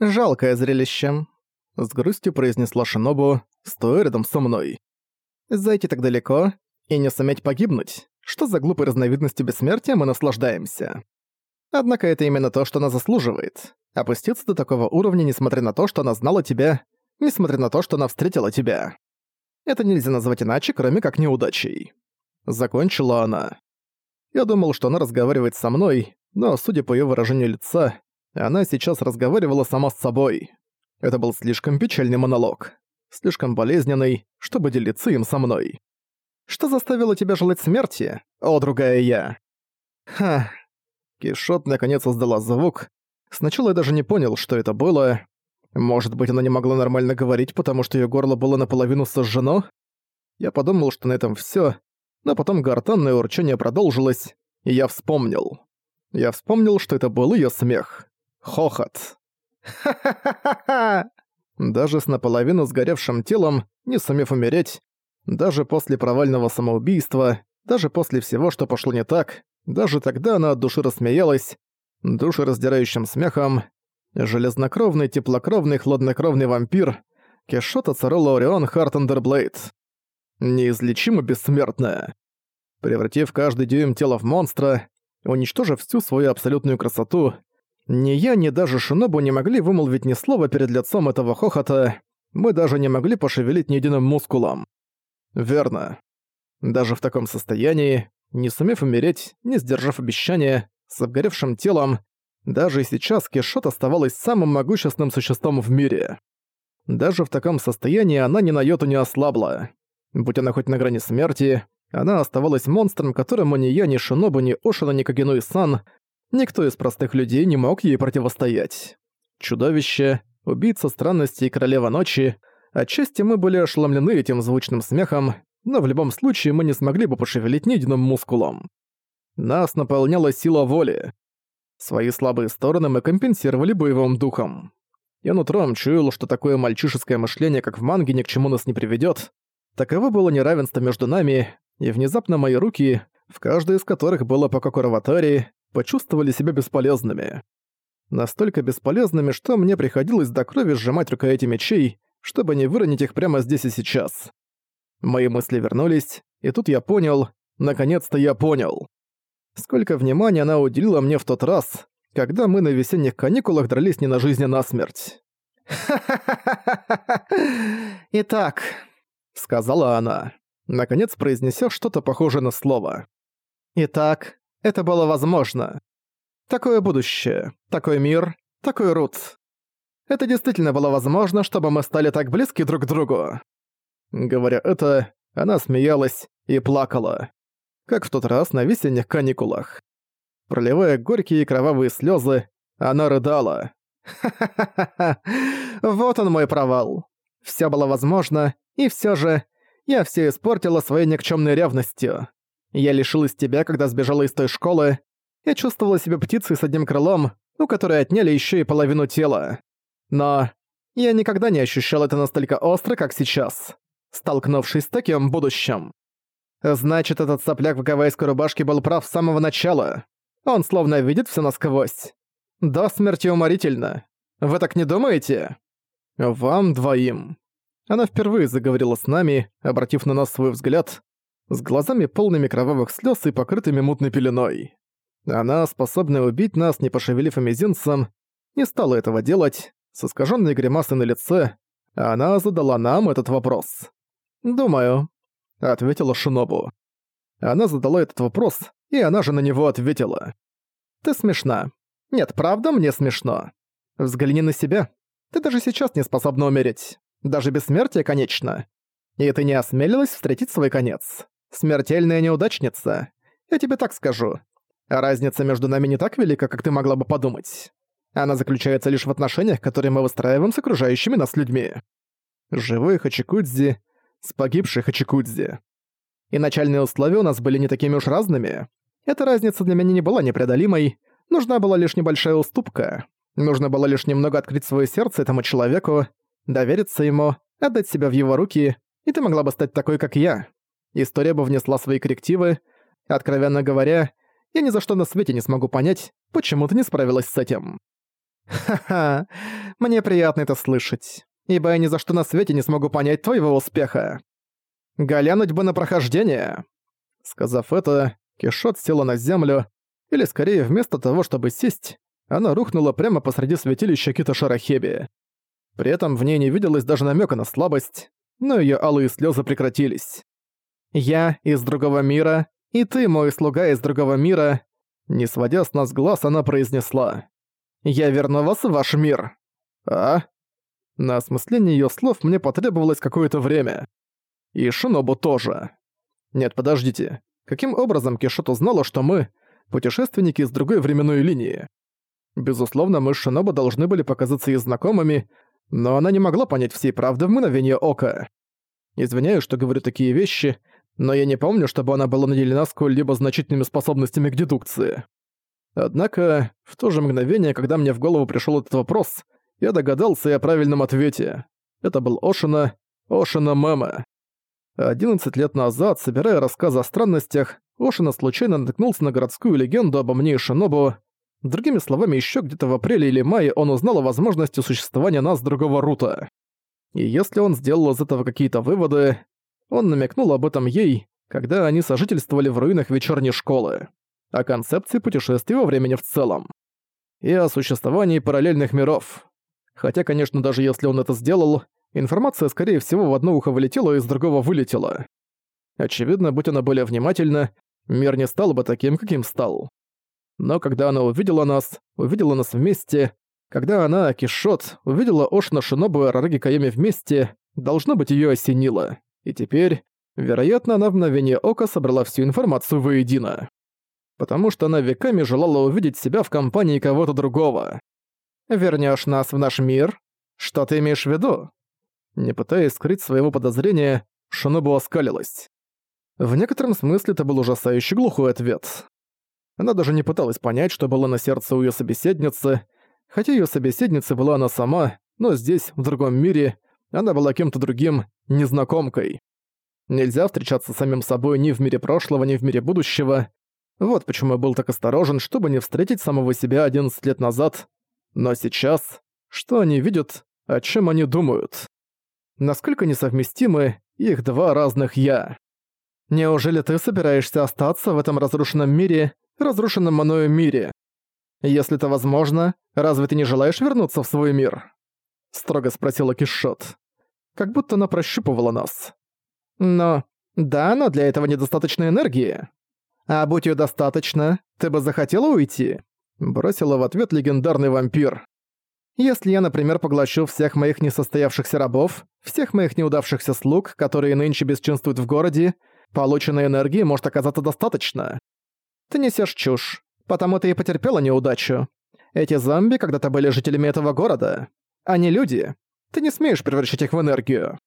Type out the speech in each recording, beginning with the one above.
«Жалкое зрелище», — с грустью произнесла Шинобу, стоя рядом со мной. «Зайти так далеко и не суметь погибнуть. Что за глупой разновидностью бессмертия мы наслаждаемся? Однако это именно то, что она заслуживает. Опуститься до такого уровня, несмотря на то, что она знала тебя, несмотря на то, что она встретила тебя. Это нельзя назвать иначе, кроме как неудачей. Закончила она. Я думал, что она разговаривает со мной, но, судя по её выражению лица, она сейчас разговаривала сама с собой. Это был слишком печальный монолог. Слишком болезненный, чтобы делиться им со мной. Что заставило тебя желать смерти, о, другая я? Ха. Кишот наконец издала звук. Сначала я даже не понял, что это было. Может быть, она не могла нормально говорить, потому что её горло было наполовину сожжено? Я подумал, что на этом всё, но потом гортанное урчание продолжилось, и я вспомнил. Я вспомнил, что это был её смех. Хохот. Ха-ха-ха-ха! Даже с наполовину сгоревшим телом, не сумев умереть, даже после провального самоубийства, даже после всего, что пошло не так, даже тогда она от души рассмеялась, душераздирающим смехом, железнокровный, теплокровный, хладнокровный вампир, Кисшот Ацеролаорион Хартандерблейд. Неизлечимо бессмертная. Превратив каждый дюйм тела в монстра, уничтожив всю свою абсолютную красоту, ни я, ни даже Шинобу не могли вымолвить ни слова перед лицом этого хохота, мы даже не могли пошевелить ни единым мускулом. Верно. Даже в таком состоянии, не сумев умереть, не сдержав обещания, с обгоревшим телом, даже сейчас Кишот оставалась самым могущественным существом в мире. Даже в таком состоянии она ни на йоту не ослабла. Будь она хоть на грани смерти, она оставалась монстром, которому ни я, ни Шинобу, ни Ошина, ни Кагенуи-сан, никто из простых людей не мог ей противостоять. Чудовище, убийца странностей и королева ночи, отчасти мы были ошеломлены этим звучным смехом, но в любом случае мы не смогли бы пошевелить ни единым мускулом. Нас наполняла сила воли. Свои слабые стороны мы компенсировали боевым духом. Я нутром чуял, что такое мальчишеское мышление, как в манге, ни к чему нас не приведет. Таково было неравенство между нами, и внезапно мои руки, в каждой из которых было по Кокураватари, почувствовали себя бесполезными. Настолько бесполезными, что мне приходилось до крови сжимать рукояти мечей, чтобы не выронить их прямо здесь и сейчас. Мои мысли вернулись, и тут я понял, наконец-то я понял. Сколько внимания она уделила мне в тот раз, когда мы на весенних каникулах дрались не на жизнь, а на смерть. «Итак», — сказала она, наконец произнеся что-то похожее на слово. «Итак, это было возможно. Такое будущее, такой мир, такой Рут. Это действительно было возможно, чтобы мы стали так близки друг к другу». Говоря это, она смеялась и плакала. Как в тот раз на весенних каникулах. Проливая горькие кровавые слезы, она рыдала. «Ха-ха-ха-ха! Вот он мой провал! Все было возможно, и все же я все испортила своей никчемной ревностью. Я лишилась тебя, когда сбежала из той школы. Я чувствовала себя птицей с одним крылом, у которой отняли еще и половину тела. Но я никогда не ощущал это настолько остро, как сейчас, столкнувшись с таким будущим. Значит, этот сопляк в гавайской рубашке был прав с самого начала. Он словно видит все насквозь. До смерти уморительно. Вы так не думаете? Вам двоим. Она впервые заговорила с нами, обратив на нас свой взгляд, с глазами полными кровавых слез и покрытыми мутной пеленой. Она, способная убить нас, не пошевелив и мизинцем, не стала этого делать, с искаженной гримасой на лице, она задала нам этот вопрос. «Думаю», — ответила Шинобу. Она задала этот вопрос, и она же на него ответила. «Ты смешна. Нет, правда, мне смешно. Взгляни на себя. Ты даже сейчас не способна умереть. Даже бессмертие конечно. И ты не осмелилась встретить свой конец. Смертельная неудачница. Я тебе так скажу. Разница между нами не так велика, как ты могла бы подумать. Она заключается лишь в отношениях, которые мы выстраиваем с окружающими нас людьми. Живой Хачикудзи с погибшей Хачикудзи. И начальные условия у нас были не такими уж разными. Эта разница для меня не была непреодолимой, нужна была лишь небольшая уступка. Нужно было лишь немного открыть свое сердце этому человеку, довериться ему, отдать себя в его руки, и ты могла бы стать такой, как я. История бы внесла свои коррективы. Откровенно говоря, я ни за что на свете не смогу понять, почему ты не справилась с этим. Ха-ха, мне приятно это слышать, ибо я ни за что на свете не смогу понять твоего успеха. Глянуть бы на прохождение. Сказав это, Кишот села на землю, или скорее вместо того, чтобы сесть, она рухнула прямо посреди святилища Кита Шарахеби. При этом в ней не виделось даже намека на слабость, но ее алые слезы прекратились. «Я из другого мира, и ты, мой слуга из другого мира», не сводя с нас глаз, она произнесла. «Я верну вас в ваш мир». «А?» На осмысление ее слов мне потребовалось какое-то время. И Шинобу тоже. Нет, подождите. Каким образом Кишот узнала, что мы — путешественники из другой временной линии? Безусловно, мы с Шинобу должны были показаться ей знакомыми, но она не могла понять всей правды в мгновение ока. Извиняюсь, что говорю такие вещи, но я не помню, чтобы она была наделена сколь-либо значительными способностями к дедукции. Однако, в то же мгновение, когда мне в голову пришел этот вопрос, я догадался о правильном ответе. Это был Ошина, Ошина Мэма. 11 лет назад, собирая рассказы о странностях, Ошина случайно наткнулся на городскую легенду обо мне и Шинобу. Другими словами, еще где-то в апреле или мае он узнал о возможности существования нас другого рута. И если он сделал из этого какие-то выводы, он намекнул об этом ей, когда они сожительствовали в руинах вечерней школы, о концепции путешествий во времени в целом, и о существовании параллельных миров. Хотя, конечно, даже если он это сделал, информация, скорее всего, в одно ухо вылетела, и из другого вылетела. Очевидно, будь она более внимательна, мир не стал бы таким, каким стал. Но когда она увидела нас, увидела нас вместе, когда она, Кишот, увидела Ошна Шинобу и Арараги Кайоми вместе, должно быть, её осенило. И теперь, вероятно, она в мгновение ока собрала всю информацию воедино. Потому что она веками желала увидеть себя в компании кого-то другого. «Вернёшь нас в наш мир? Что ты имеешь в виду?» Не пытаясь скрыть своего подозрения, Шинобу оскалилась. В некотором смысле это был ужасающий глухой ответ. Она даже не пыталась понять, что было на сердце у её собеседницы, хотя её собеседницей была она сама, но здесь, в другом мире, она была кем-то другим, незнакомкой. Нельзя встречаться с самим собой ни в мире прошлого, ни в мире будущего. Вот почему я был так осторожен, чтобы не встретить самого себя 11 лет назад. Но сейчас... Что они видят, о чем они думают? Насколько несовместимы их два разных «я»? Неужели ты собираешься остаться в этом разрушенном мире, разрушенном мною мире? Если это возможно, разве ты не желаешь вернуться в свой мир? Строго спросила Кишот как будто она прощупывала нас. Но... Да, но для этого недостаточно энергии. А будь ее достаточно, ты бы захотела уйти? Бросила в ответ легендарный вампир. Если я, например, поглощу всех моих несостоявшихся рабов, всех моих неудавшихся слуг, которые нынче бесчинствуют в городе, полученной энергии может оказаться достаточно. Ты несешь чушь, потому ты и потерпела неудачу. Эти зомби когда-то были жителями этого города. Они люди, ты не смеешь превращать их в энергию.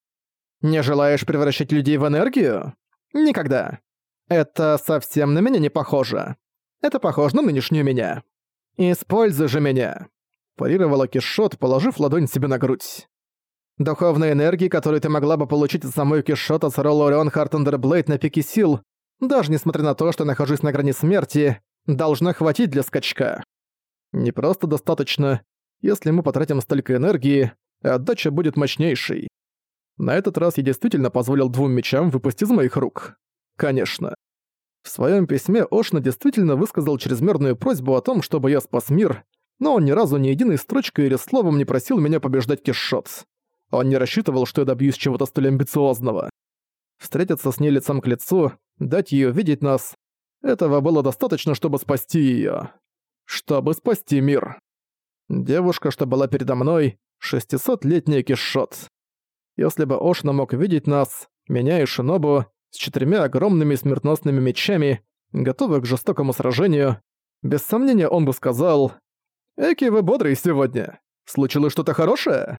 Не желаешь превращать людей в энергию? Никогда. Это совсем на меня не похоже. Это похоже на нынешнюю меня. Используй же меня. Парировала Кишот, положив ладонь себе на грудь. Духовной энергии, которую ты могла бы получить от самой Кисшот Ацеролаорион Хартандерблейд на пике сил, даже несмотря на то, что нахожусь на грани смерти, должно хватить для скачка. Не просто достаточно. Если мы потратим столько энергии, отдача будет мощнейшей. На этот раз я действительно позволил двум мечам выпасть из моих рук. Конечно. В своем письме Ошино действительно высказал чрезмерную просьбу о том, чтобы я спас мир, но он ни разу ни единой строчкой или словом не просил меня побеждать Кишот. Он не рассчитывал, что я добьюсь чего-то столь амбициозного. Встретиться с ней лицом к лицу, дать ее видеть нас — этого было достаточно, чтобы спасти ее, Чтобы спасти мир. Девушка, что была передо мной, Шестисотлетний Кишот. Если бы Ошна мог видеть нас, меня и Шинобу, с четырьмя огромными смертносными мечами, готовых к жестокому сражению, без сомнения он бы сказал «Эки, вы бодрый сегодня. Случилось что-то хорошее?»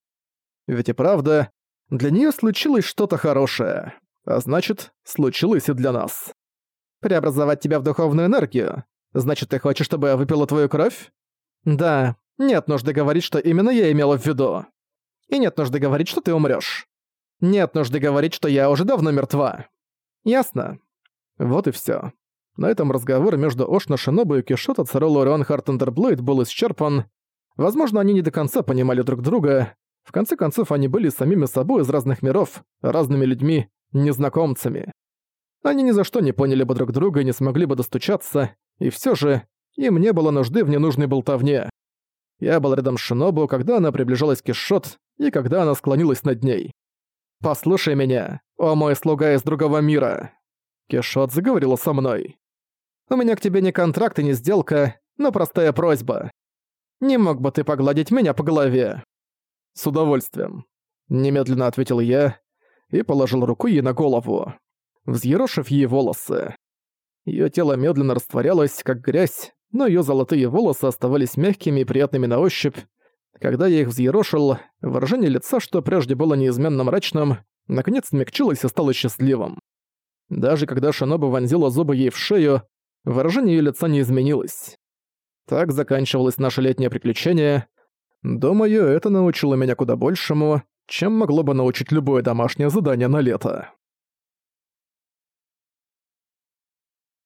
Ведь и правда, для нее случилось что-то хорошее. А значит, случилось и для нас. Преобразовать тебя в духовную энергию. Значит, ты хочешь, чтобы я выпила твою кровь? Да, нет нужды говорить, что именно я имела в виду. И нет нужды говорить, что ты умрёшь. Нет нужды говорить, что я уже давно мертва. Ясно? Вот и всё. На этом разговор между Ошино Шинобу и Кисшот Ацеролаорион Хартандерблейд был исчерпан. Возможно, они не до конца понимали друг друга. В конце концов, они были самими собой из разных миров, разными людьми, незнакомцами. Они ни за что не поняли бы друг друга и не смогли бы достучаться, и все же им не было нужды в ненужной болтовне. Я был рядом с Шинобу, когда она приближалась к Кисшот, и когда она склонилась над ней. «Послушай меня, о мой слуга из другого мира!» Кишот заговорила со мной. «У меня к тебе не контракт и не сделка, но простая просьба. Не мог бы ты погладить меня по голове?» «С удовольствием», — немедленно ответил я и положил руку ей на голову, взъерошив ей волосы. Её тело медленно растворялось, как грязь, но её золотые волосы оставались мягкими и приятными на ощупь. Когда я их взъерошил, выражение лица, что прежде было неизменно мрачным, наконец смягчилось и стало счастливым. Даже когда Шиноба вонзила зубы ей в шею, выражение её лица не изменилось. Так заканчивалось наше летнее приключение. Думаю, это научило меня куда большему, чем могло бы научить любое домашнее задание на лето.